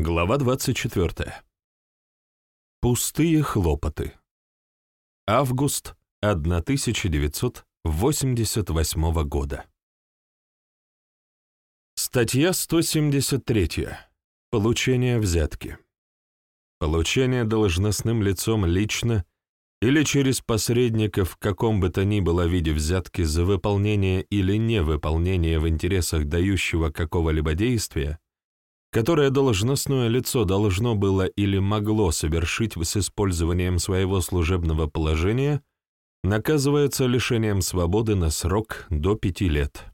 Глава 24. Пустые хлопоты. Август 1988 года. Статья 173. Получение взятки. Получение должностным лицом лично или через посредников в каком бы то ни было виде взятки за выполнение или невыполнение в интересах дающего какого-либо действия, которое должностное лицо должно было или могло совершить с использованием своего служебного положения, наказывается лишением свободы на срок до пяти лет.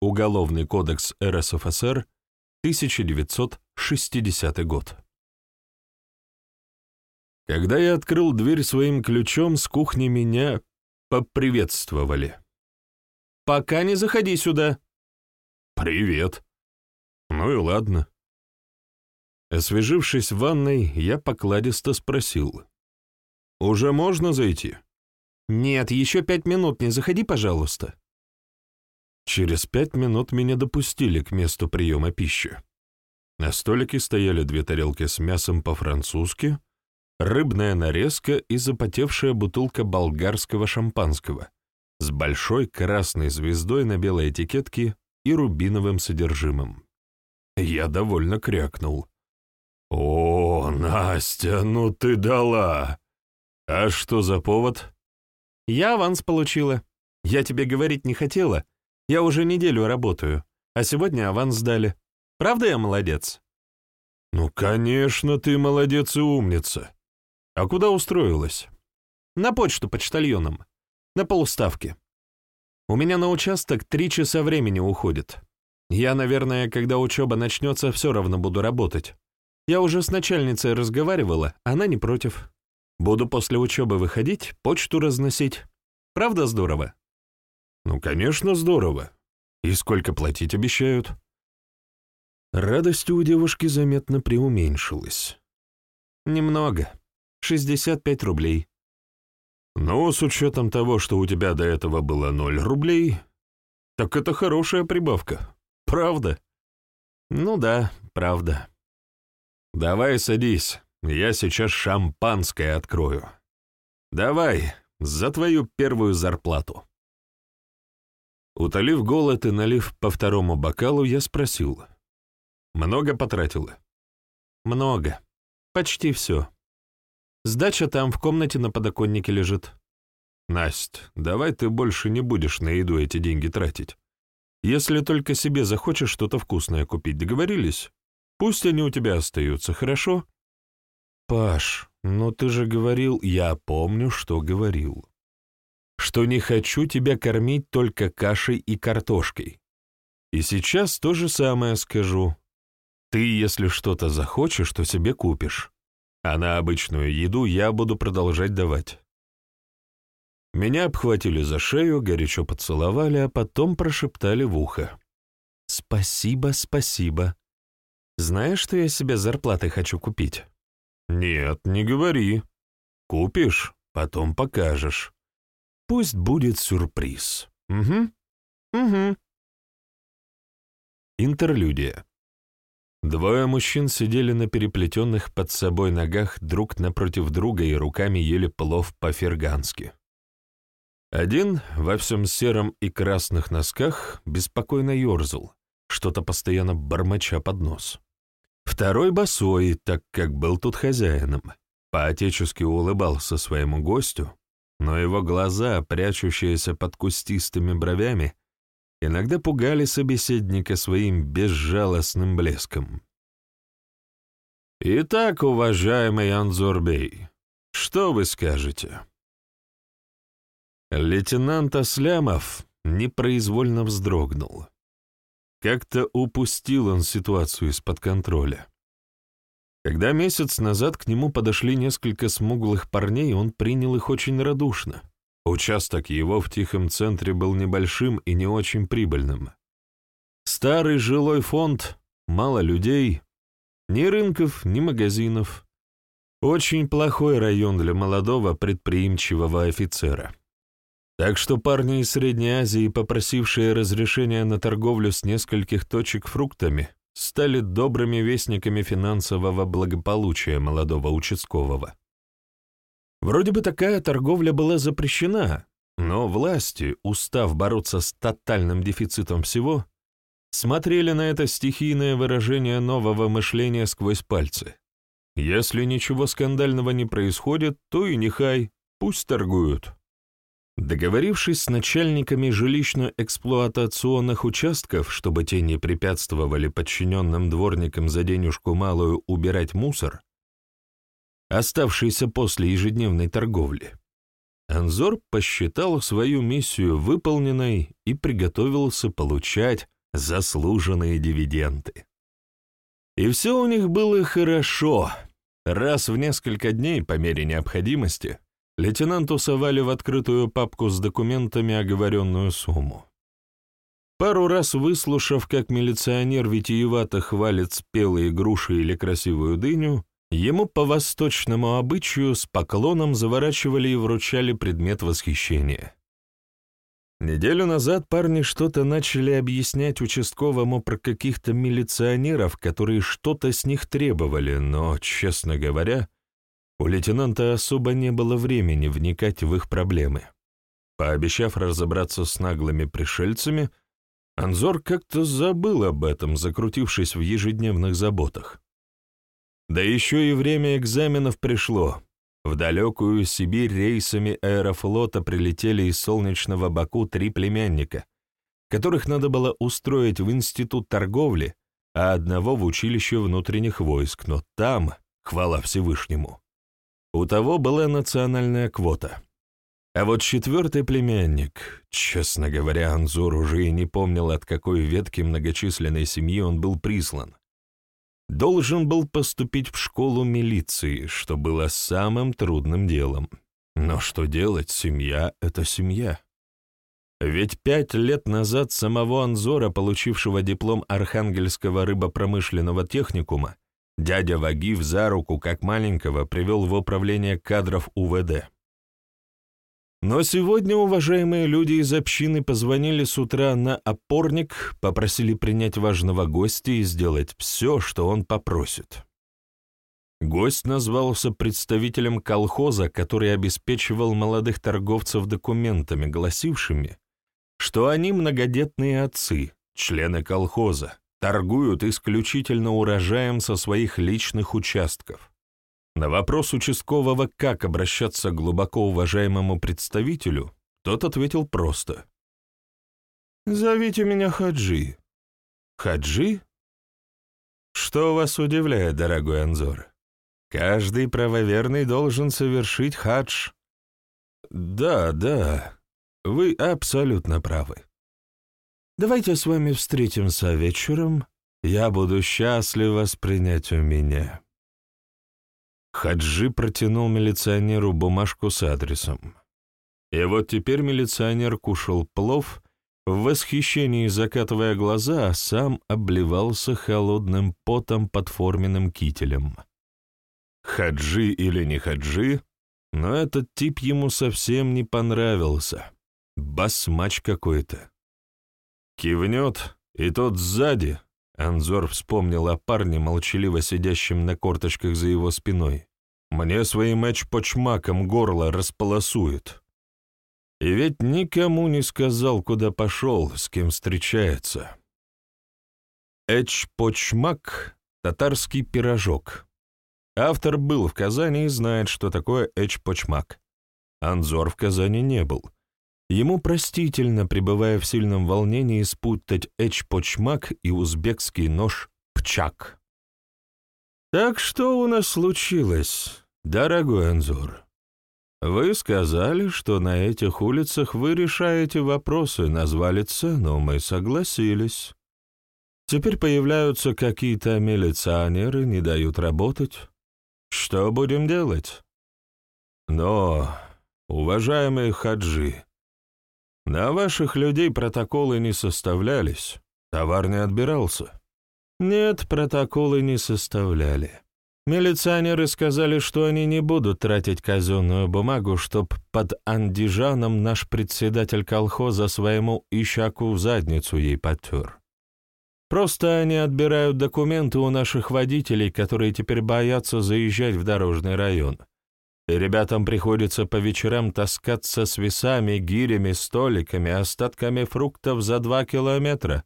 Уголовный кодекс РСФСР, 1960 год. Когда я открыл дверь своим ключом, с кухни меня поприветствовали. «Пока не заходи сюда». «Привет». Ну и ладно. Освежившись в ванной, я покладисто спросил. «Уже можно зайти?» «Нет, еще пять минут, не заходи, пожалуйста». Через пять минут меня допустили к месту приема пищи. На столике стояли две тарелки с мясом по-французски, рыбная нарезка и запотевшая бутылка болгарского шампанского с большой красной звездой на белой этикетке и рубиновым содержимым. Я довольно крякнул. «О, Настя, ну ты дала! А что за повод?» «Я аванс получила. Я тебе говорить не хотела. Я уже неделю работаю, а сегодня аванс дали. Правда я молодец?» «Ну, конечно, ты молодец и умница. А куда устроилась?» «На почту почтальоном. На полставки. У меня на участок три часа времени уходит. Я, наверное, когда учеба начнется, все равно буду работать. Я уже с начальницей разговаривала, она не против. Буду после учебы выходить, почту разносить. Правда здорово? Ну, конечно, здорово. И сколько платить обещают? Радость у девушки заметно преуменьшилась. Немного. 65 рублей. Ну, с учетом того, что у тебя до этого было 0 рублей, так это хорошая прибавка. Правда? Ну да, правда. «Давай садись, я сейчас шампанское открою. Давай, за твою первую зарплату». Утолив голод и налив по второму бокалу, я спросил. «Много потратила?» «Много. Почти все. Сдача там в комнате на подоконнике лежит». «Насть, давай ты больше не будешь на еду эти деньги тратить. Если только себе захочешь что-то вкусное купить, договорились?» Пусть они у тебя остаются, хорошо? Паш, но ты же говорил, я помню, что говорил. Что не хочу тебя кормить только кашей и картошкой. И сейчас то же самое скажу. Ты, если что-то захочешь, то себе купишь. А на обычную еду я буду продолжать давать. Меня обхватили за шею, горячо поцеловали, а потом прошептали в ухо. «Спасибо, спасибо. Знаешь, что я себе зарплаты хочу купить? Нет, не говори. Купишь, потом покажешь. Пусть будет сюрприз. Угу. Угу. Интерлюдия. Двое мужчин сидели на переплетенных под собой ногах друг напротив друга и руками ели плов по-фергански. Один во всем сером и красных носках беспокойно ерзал, что-то постоянно бормоча под нос. Второй босой, так как был тут хозяином, поотечески улыбался своему гостю, но его глаза, прячущиеся под кустистыми бровями, иногда пугали собеседника своим безжалостным блеском. «Итак, уважаемый Анзорбей, что вы скажете?» Лейтенант Аслямов непроизвольно вздрогнул. Как-то упустил он ситуацию из-под контроля. Когда месяц назад к нему подошли несколько смуглых парней, он принял их очень радушно. Участок его в тихом центре был небольшим и не очень прибыльным. Старый жилой фонд, мало людей, ни рынков, ни магазинов. Очень плохой район для молодого предприимчивого офицера. Так что парни из Средней Азии, попросившие разрешения на торговлю с нескольких точек фруктами, стали добрыми вестниками финансового благополучия молодого участкового. Вроде бы такая торговля была запрещена, но власти, устав бороться с тотальным дефицитом всего, смотрели на это стихийное выражение нового мышления сквозь пальцы. Если ничего скандального не происходит, то и нехай, пусть торгуют. Договорившись с начальниками жилищно-эксплуатационных участков, чтобы те не препятствовали подчиненным дворникам за денежку малую убирать мусор, оставшийся после ежедневной торговли, Анзор посчитал свою миссию выполненной и приготовился получать заслуженные дивиденды. И все у них было хорошо. Раз в несколько дней, по мере необходимости, лейтенанту совали в открытую папку с документами оговоренную сумму. Пару раз выслушав, как милиционер витиевато хвалит спелые груши или красивую дыню, ему по восточному обычаю с поклоном заворачивали и вручали предмет восхищения. Неделю назад парни что-то начали объяснять участковому про каких-то милиционеров, которые что-то с них требовали, но, честно говоря, у лейтенанта особо не было времени вникать в их проблемы. Пообещав разобраться с наглыми пришельцами, Анзор как-то забыл об этом, закрутившись в ежедневных заботах. Да еще и время экзаменов пришло, в далекую Сибирь рейсами аэрофлота прилетели из солнечного Баку три племянника, которых надо было устроить в институт торговли, а одного в училище внутренних войск, но там, хвала Всевышнему, у того была национальная квота. А вот четвертый племянник, честно говоря, Анзур уже и не помнил, от какой ветки многочисленной семьи он был прислан должен был поступить в школу милиции, что было самым трудным делом. Но что делать, семья — это семья. Ведь пять лет назад самого Анзора, получившего диплом Архангельского рыбопромышленного техникума, дядя Вагив за руку, как маленького, привел в управление кадров УВД. Но сегодня уважаемые люди из общины позвонили с утра на опорник, попросили принять важного гостя и сделать все, что он попросит. Гость назвался представителем колхоза, который обеспечивал молодых торговцев документами, гласившими, что они многодетные отцы, члены колхоза, торгуют исключительно урожаем со своих личных участков. На вопрос участкового, как обращаться к глубоко уважаемому представителю, тот ответил просто. «Зовите меня Хаджи». «Хаджи?» «Что вас удивляет, дорогой Анзор? Каждый правоверный должен совершить хадж». «Да, да, вы абсолютно правы. Давайте с вами встретимся вечером. Я буду счастлив вас принять у меня». Хаджи протянул милиционеру бумажку с адресом. И вот теперь милиционер кушал плов, в восхищении закатывая глаза, а сам обливался холодным потом под форменным кителем. Хаджи или не хаджи, но этот тип ему совсем не понравился. Басмач какой-то. Кивнет, и тот сзади, Анзор вспомнил о парне, молчаливо сидящем на корточках за его спиной. Мне своим эчпочмаком горло располосует. И ведь никому не сказал, куда пошел, с кем встречается. Эчпочмак — татарский пирожок. Автор был в Казани и знает, что такое эчпочмак. Анзор в Казани не был. Ему простительно, пребывая в сильном волнении, спутать эчпочмак и узбекский нож пчак. «Так что у нас случилось, дорогой Анзур? Вы сказали, что на этих улицах вы решаете вопросы, назвали цену, мы согласились. Теперь появляются какие-то милиционеры, не дают работать. Что будем делать?» «Но, уважаемые хаджи, на ваших людей протоколы не составлялись, товар не отбирался». Нет, протоколы не составляли. Милиционеры сказали, что они не будут тратить казенную бумагу, чтоб под Андижаном наш председатель колхоза своему ищаку в задницу ей потер. Просто они отбирают документы у наших водителей, которые теперь боятся заезжать в дорожный район. Ребятам приходится по вечерам таскаться с весами, гирями, столиками, остатками фруктов за два километра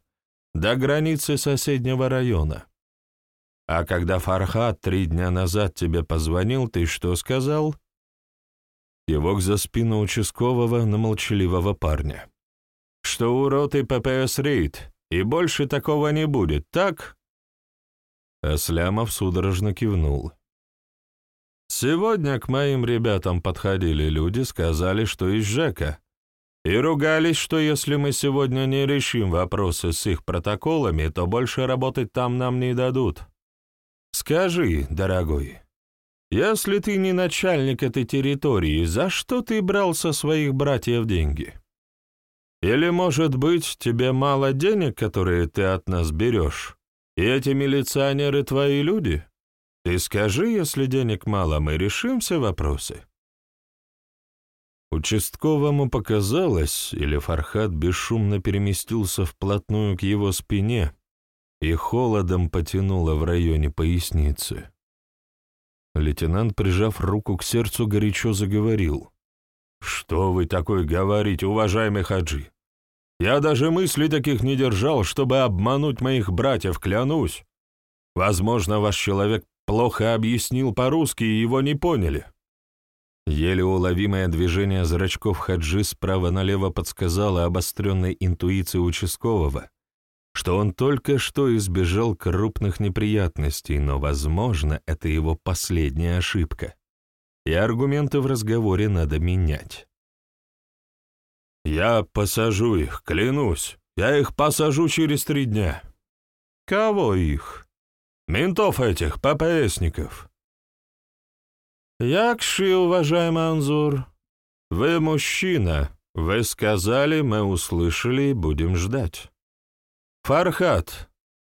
до границы соседнего района. А когда Фархат три дня назад тебе позвонил, ты что сказал? Кивок за спину участкового на молчаливого парня. Что урод и ППС рейд, и больше такого не будет, так? Аслямов судорожно кивнул. Сегодня к моим ребятам подходили люди, сказали, что из ЖЭКа, и ругались, что если мы сегодня не решим вопросы с их протоколами, то больше работать там нам не дадут. Скажи, дорогой, если ты не начальник этой территории, за что ты брал со своих братьев деньги? Или, может быть, тебе мало денег, которые ты от нас берешь, и эти милиционеры твои люди? Ты скажи, если денег мало, мы решим все вопросы. Участковому показалось, или Фархат бесшумно переместился вплотную к его спине и холодом потянуло в районе поясницы. Лейтенант, прижав руку к сердцу, горячо заговорил. «Что вы такой говорите, уважаемый Хаджи? Я даже мысли таких не держал, чтобы обмануть моих братьев, клянусь. Возможно, ваш человек плохо объяснил по-русски, и его не поняли. Еле уловимое движение зрачков Хаджи справа налево подсказало обостренной интуиции участкового, что он только что избежал крупных неприятностей, но, возможно, это его последняя ошибка, и аргументы в разговоре надо менять. «Я посажу их, клянусь, я их посажу через три дня». «Кого их?» «Ментов этих, ППСников». «Якши, уважаемый Анзур, вы мужчина, вы сказали, мы услышали и будем ждать. Фархат,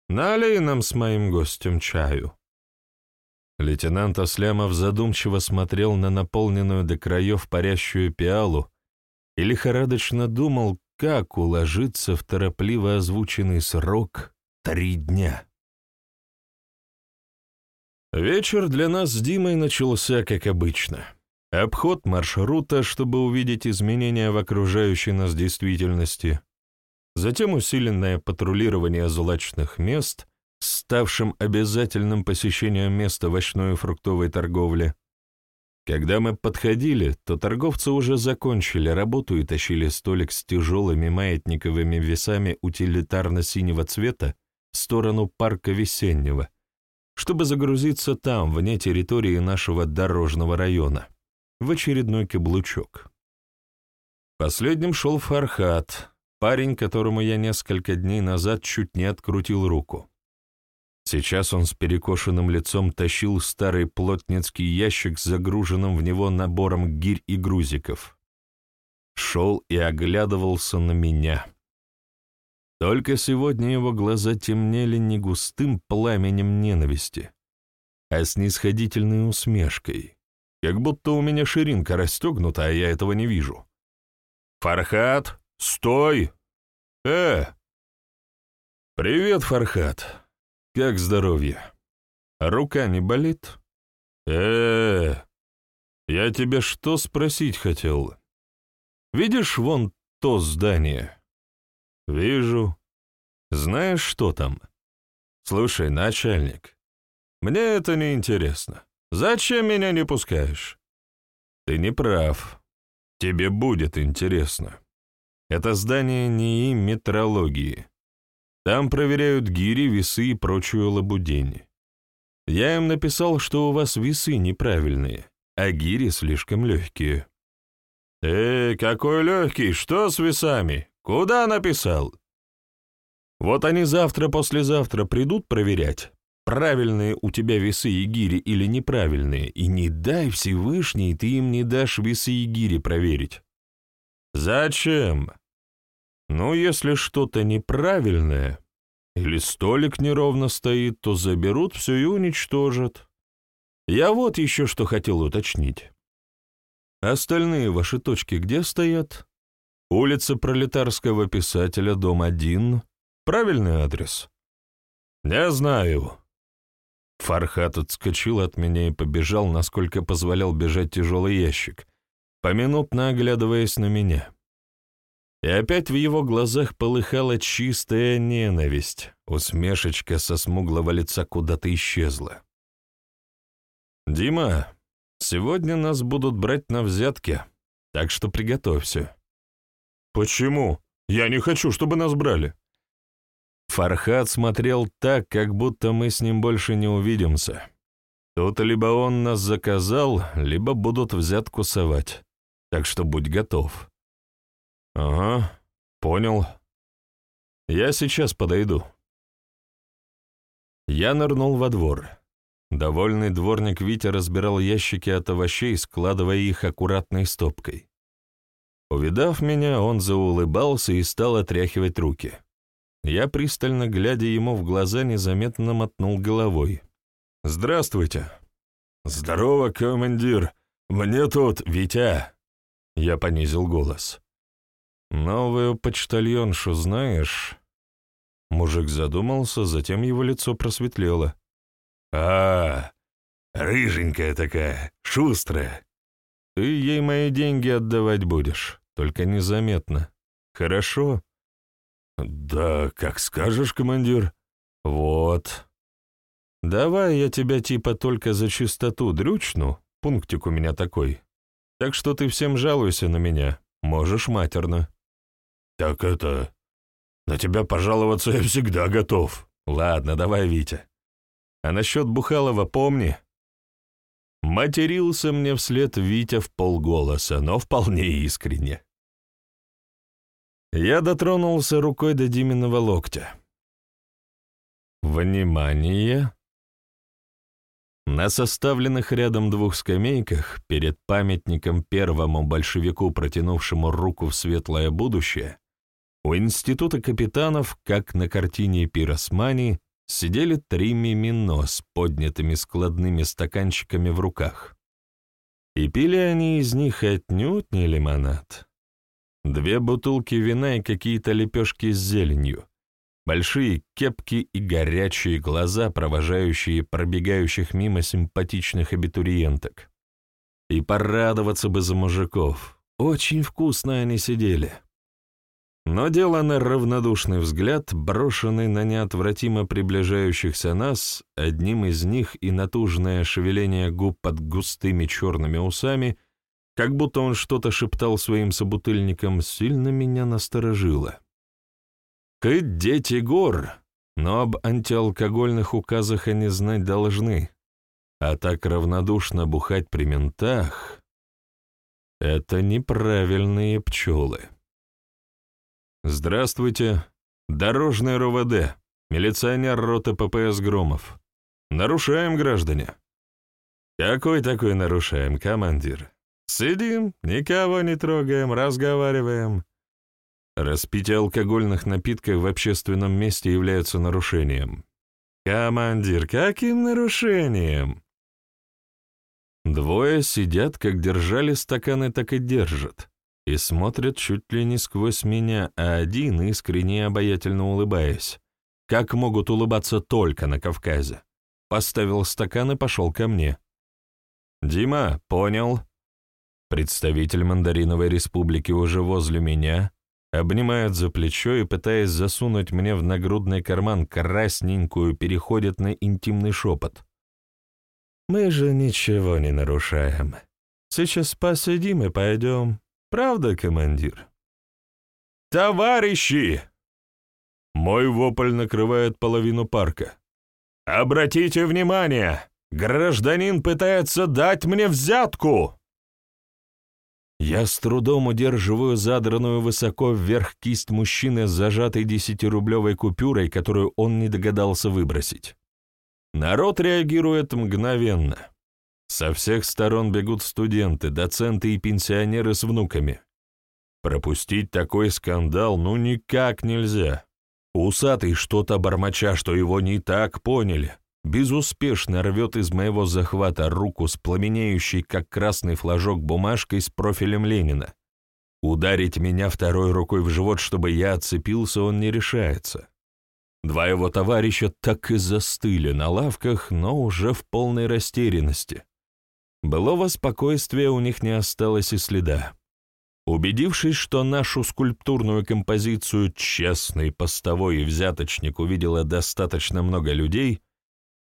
налей нам с моим гостем чаю». Лейтенант Аслямов задумчиво смотрел на наполненную до краев парящую пиалу и лихорадочно думал, как уложиться в торопливо озвученный срок три дня. Вечер для нас с Димой начался как обычно. Обход маршрута, чтобы увидеть изменения в окружающей нас действительности. Затем усиленное патрулирование злачных мест, ставшим обязательным посещением места овощной и фруктовой торговли. Когда мы подходили, то торговцы уже закончили работу и тащили столик с тяжелыми маятниковыми весами утилитарно-синего цвета в сторону парка весеннего, чтобы загрузиться там, вне территории нашего дорожного района, в очередной каблучок. Последним шел Фархат, парень, которому я несколько дней назад чуть не открутил руку. Сейчас он с перекошенным лицом тащил старый плотницкий ящик с загруженным в него набором гирь и грузиков. Шел и оглядывался на меня. Только сегодня его глаза темнели не густым пламенем ненависти, а снисходительной усмешкой, как будто у меня ширинка расстегнута, а я этого не вижу. «Фархат, стой! Э!» «Привет, Фархат. Как здоровье? Рука не болит?» э, я тебе что спросить хотел? Видишь вон то здание?» «Вижу. Знаешь, что там?» «Слушай, начальник, мне это не интересно. Зачем меня не пускаешь?» «Ты не прав. Тебе будет интересно. Это здание НИИ метрологии. Там проверяют гири, весы и прочую лабудень. Я им написал, что у вас весы неправильные, а гири слишком легкие». «Эй, какой легкий? Что с весами? Куда написал? Вот они завтра-послезавтра придут проверять, правильные у тебя весы и гири или неправильные, и не дай Всевышний, ты им не дашь весы и гири проверить. Зачем? Ну, если что-то неправильное, или столик неровно стоит, то заберут все и уничтожат. Я вот еще что хотел уточнить. Остальные ваши точки где стоят? Улица Пролетарского писателя, дом 1. Правильный адрес? «Не знаю». Фархат отскочил от меня и побежал, насколько позволял бежать тяжелый ящик, поминутно оглядываясь на меня. И опять в его глазах полыхала чистая ненависть, усмешечка со смуглого лица куда-то исчезла. «Дима, сегодня нас будут брать на взятки, так что приготовься». «Почему? Я не хочу, чтобы нас брали». Фархат смотрел так, как будто мы с ним больше не увидимся. Тут либо он нас заказал, либо будут взятку совать. Так что будь готов. Ага, понял. Я сейчас подойду. Я нырнул во двор. Довольный дворник Витя разбирал ящики от овощей, складывая их аккуратной стопкой. Увидав меня, он заулыбался и стал отряхивать руки. Я, пристально глядя ему в глаза, незаметно мотнул головой. «Здравствуйте!» «Здорово, командир! Мне тут Витя!» Я понизил голос. «Новую почтальоншу знаешь?» Мужик задумался, затем его лицо просветлело. «А, рыженькая такая, шустрая. Ты ей мои деньги отдавать будешь, только незаметно. Хорошо?» «Да, как скажешь, командир». «Вот. Давай я тебя типа только за чистоту дрючну, пунктик у меня такой. Так что ты всем жалуйся на меня, можешь матерно». «Так это... На тебя пожаловаться я всегда готов». «Ладно, давай, Витя. А насчет Бухалова помни». Матерился мне вслед Витя в полголоса, но вполне искренне. Я дотронулся рукой до Диминого локтя. «Внимание!» На составленных рядом двух скамейках перед памятником первому большевику, протянувшему руку в светлое будущее, у института капитанов, как на картине Пиросмани, сидели три мимино с поднятыми складными стаканчиками в руках. И пили они из них отнюдь не лимонад, Две бутылки вина и какие-то лепешки с зеленью. Большие кепки и горячие глаза, провожающие пробегающих мимо симпатичных абитуриенток. И порадоваться бы за мужиков. Очень вкусно они сидели. Но дело на равнодушный взгляд, брошенный на неотвратимо приближающихся нас, одним из них и натужное шевеление губ под густыми черными усами — как будто он что-то шептал своим собутыльникам, сильно меня насторожило. Хоть дети гор, но об антиалкогольных указах они знать должны, а так равнодушно бухать при ментах — это неправильные пчелы. «Здравствуйте, дорожный РОВД, милиционер роты ППС Громов. Нарушаем, граждане». «Какой такой нарушаем, командир?» Сидим, никого не трогаем, разговариваем. Распитие алкогольных напитков в общественном месте является нарушением. Командир, каким нарушением? Двое сидят, как держали стаканы, так и держат, и смотрят чуть ли не сквозь меня, а один, искренне обаятельно улыбаясь, как могут улыбаться только на Кавказе, поставил стакан и пошел ко мне. «Дима, понял?» Представитель Мандариновой республики уже возле меня, обнимает за плечо и, пытаясь засунуть мне в нагрудный карман красненькую, переходит на интимный шепот. «Мы же ничего не нарушаем. Сейчас посидим и пойдем. Правда, командир?» «Товарищи!» Мой вопль накрывает половину парка. «Обратите внимание! Гражданин пытается дать мне взятку!» Я с трудом удерживаю задранную высоко вверх кисть мужчины с зажатой десятирублевой купюрой, которую он не догадался выбросить. Народ реагирует мгновенно. Со всех сторон бегут студенты, доценты и пенсионеры с внуками. Пропустить такой скандал ну никак нельзя. Усатый что-то бормоча, что его не так поняли безуспешно рвет из моего захвата руку с пламенеющей, как красный флажок, бумажкой с профилем Ленина. Ударить меня второй рукой в живот, чтобы я отцепился, он не решается. Два его товарища так и застыли на лавках, но уже в полной растерянности. Былого спокойствия у них не осталось и следа. Убедившись, что нашу скульптурную композицию «Честный постовой и взяточник» увидело достаточно много людей,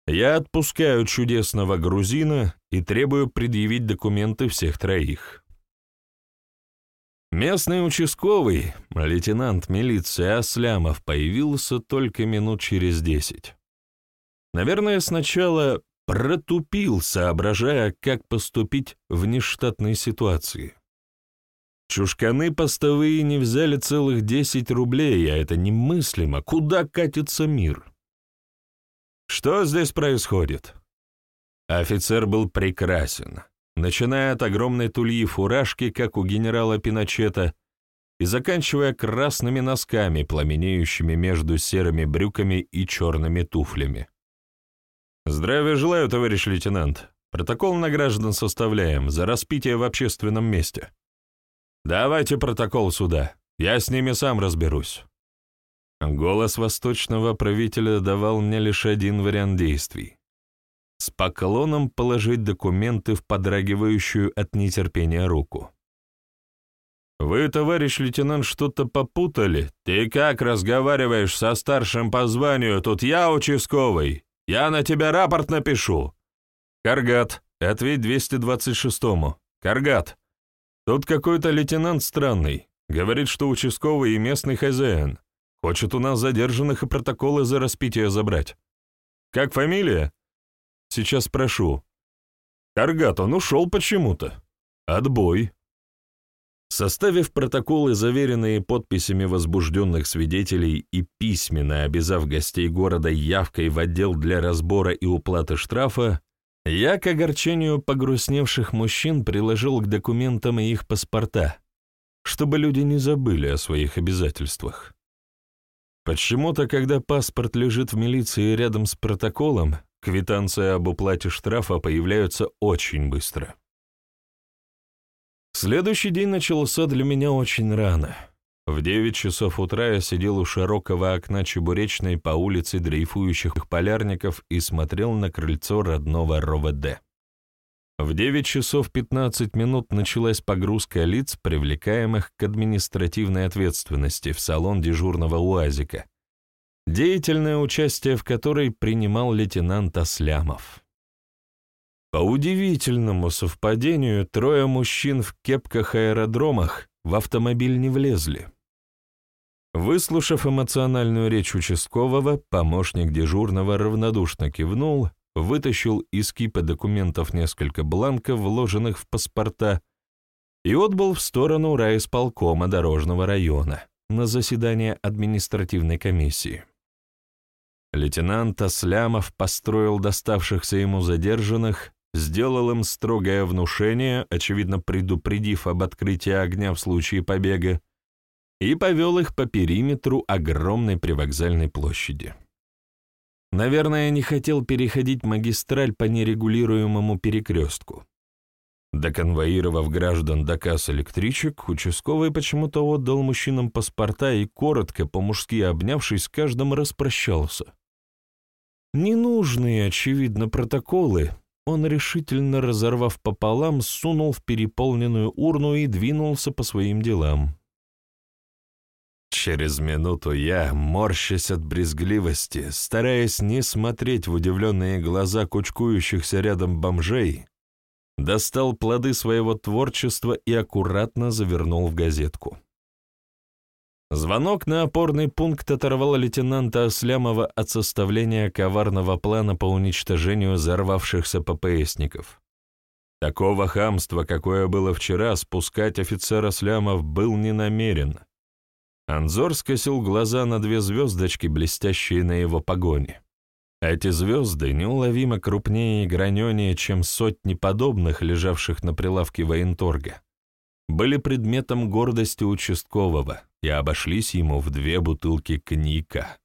я отпускаю чудесного грузина и требую предъявить документы всех троих. Местный участковый, лейтенант милиции Аслямов, появился только минут через десять. Наверное, сначала протупил, соображая, как поступить в нештатной ситуации. Чушканы постовые не взяли целых десять рублей, а это немыслимо. Куда катится мир? Что здесь происходит? Офицер был прекрасен начиная от огромной тульи фуражки, как у генерала Пиночета, и заканчивая красными носками, пламенеющими между серыми брюками и черными туфлями. «Здравия желаю, товарищ лейтенант. Протокол на граждан составляем за распитие в общественном месте. Давайте протокол сюда, я с ними сам разберусь». Голос восточного правителя давал мне лишь один вариант действий с поклоном положить документы в подрагивающую от нетерпения руку. «Вы, товарищ лейтенант, что-то попутали? Ты как разговариваешь со старшим по званию? Тут я участковый. Я на тебя рапорт напишу». «Каргат, ответь 226-му. Каргат, тут какой-то лейтенант странный. Говорит, что участковый и местный хозяин. Хочет у нас задержанных и протоколы за распитие забрать. Как фамилия?» Сейчас прошу. Каргат, он ушел почему-то. Отбой. Составив протоколы, заверенные подписями возбужденных свидетелей и письменно обязав гостей города явкой в отдел для разбора и уплаты штрафа, я к огорчению погрустневших мужчин приложил к документам их паспорта, чтобы люди не забыли о своих обязательствах. Почему-то, когда паспорт лежит в милиции рядом с протоколом, Квитанция об уплате штрафа появляются очень быстро. Следующий день начался для меня очень рано. В девять часов утра я сидел у широкого окна чебуречной по улице дрейфующих полярников и смотрел на крыльцо родного РОВД. В девять часов пятнадцать минут началась погрузка лиц, привлекаемых к административной ответственности в салон дежурного УАЗика, деятельное участие в которой принимал лейтенант Аслямов. По удивительному совпадению, трое мужчин в кепках-аэродромах в автомобиль не влезли. Выслушав эмоциональную речь участкового, помощник дежурного равнодушно кивнул, вытащил из кипа документов несколько бланков, вложенных в паспорта, и отбыл в сторону райисполкома дорожного района на заседание административной комиссии. Лейтенант Аслямов построил доставшихся ему задержанных, сделал им строгое внушение, очевидно предупредив об открытии огня в случае побега, и повел их по периметру огромной привокзальной площади. Наверное, не хотел переходить магистраль по нерегулируемому перекрестку. Доконвоировав граждан до касс электричек, участковый почему-то отдал мужчинам паспорта и, коротко, по-мужски обнявшись, с каждым распрощался. Ненужные, очевидно, протоколы он, решительно разорвав пополам, сунул в переполненную урну и двинулся по своим делам. Через минуту я, морщась от брезгливости, стараясь не смотреть в удивленные глаза кучкующихся рядом бомжей, достал плоды своего творчества и аккуратно завернул в газетку. Звонок на опорный пункт оторвал лейтенанта Аслямова от составления коварного плана по уничтожению взорвавшихся ППСников. Такого хамства, какое было вчера, спускать офицер Аслямов был не намерен. Анзор скосил глаза на две звездочки, блестящие на его погоне. Эти звезды неуловимо крупнее и граненее, чем сотни подобных, лежавших на прилавке военторга были предметом гордости участкового и обошлись ему в две бутылки коньяка.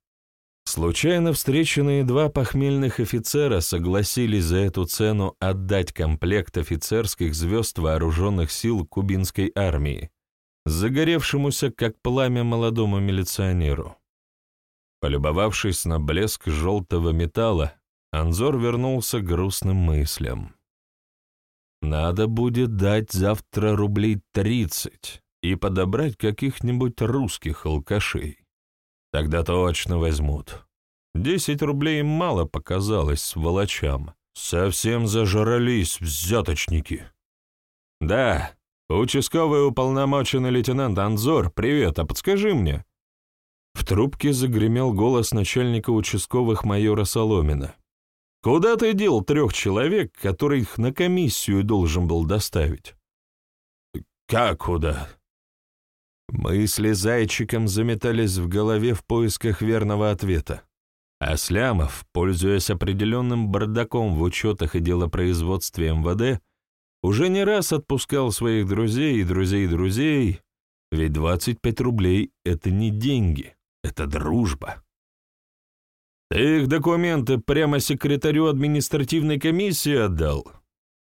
Случайно встреченные два похмельных офицера согласились за эту цену отдать комплект офицерских звезд вооруженных сил кубинской армии, загоревшемуся как пламя молодому милиционеру. Полюбовавшись на блеск желтого металла, Анзор вернулся к грустным мыслям. «Надо будет дать завтра рублей тридцать и подобрать каких-нибудь русских алкашей. Тогда точно возьмут. Десять рублей мало показалось сволочам. Совсем зажрались взяточники». «Да, участковый уполномоченный лейтенант Анзор, привет, а подскажи мне». В трубке загремел голос начальника участковых майора Соломина. «Куда ты дел трех человек, которых на комиссию должен был доставить?» «Как куда?» Мысли зайчиком заметались в голове в поисках верного ответа. А Слямов, пользуясь определенным бардаком в учетах и делопроизводстве МВД, уже не раз отпускал своих друзей и друзей друзей, ведь 25 рублей — это не деньги, это дружба. Ты их документы прямо секретарю административной комиссии отдал?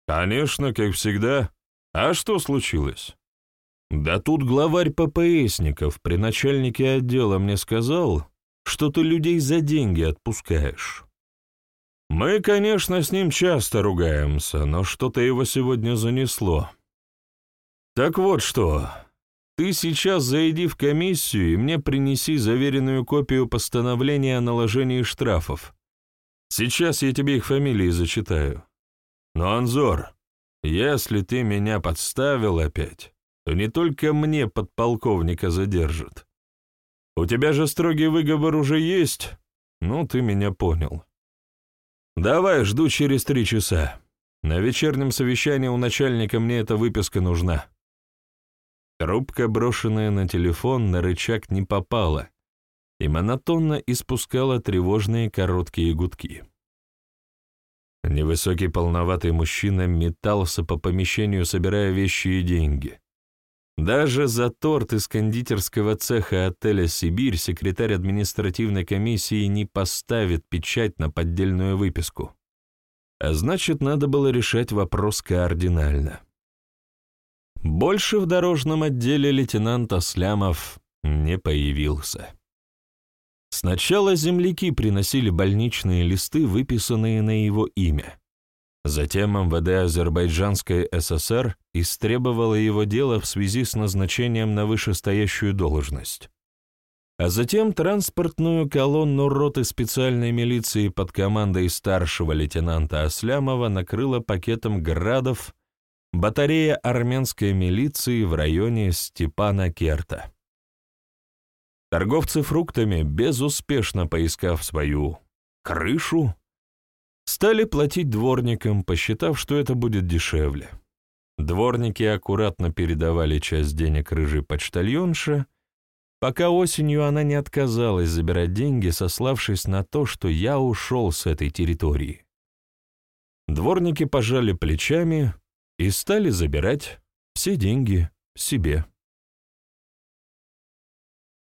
Конечно, как всегда. А что случилось? Да тут главарь ППСников при начальнике отдела мне сказал, что ты людей за деньги отпускаешь. Мы, конечно, с ним часто ругаемся, но что-то его сегодня занесло. Так вот что, ты сейчас зайди в комиссию и мне принеси заверенную копию постановления о наложении штрафов. Сейчас я тебе их фамилии зачитаю. Но, Анзор, если ты меня подставил опять, то не только мне подполковника задержат. У тебя же строгий выговор уже есть? Ну, ты меня понял. «Давай, жду через три часа. На вечернем совещании у начальника мне эта выписка нужна». Трубка, брошенная на телефон, на рычаг не попала и монотонно испускала тревожные короткие гудки. Невысокий полноватый мужчина метался по помещению, собирая вещи и деньги. Даже за торт из кондитерского цеха отеля «Сибирь» секретарь административной комиссии не поставит печать на поддельную выписку. А значит, надо было решать вопрос кардинально. Больше в дорожном отделе лейтенант Аслямов не появился. Сначала земляки приносили больничные листы, выписанные на его имя. Затем МВД Азербайджанской ССР истребовало его дело в связи с назначением на вышестоящую должность. А затем транспортную колонну роты специальной милиции под командой старшего лейтенанта Аслямова накрыла пакетом градов батарея армянской милиции в районе Степана Керта. Торговцы фруктами, безуспешно поискав свою крышу, Стали платить дворникам, посчитав, что это будет дешевле. Дворники аккуратно передавали часть денег рыжей почтальонше, пока осенью она не отказалась забирать деньги, сославшись на то, что я ушел с этой территории. Дворники пожали плечами и стали забирать все деньги себе.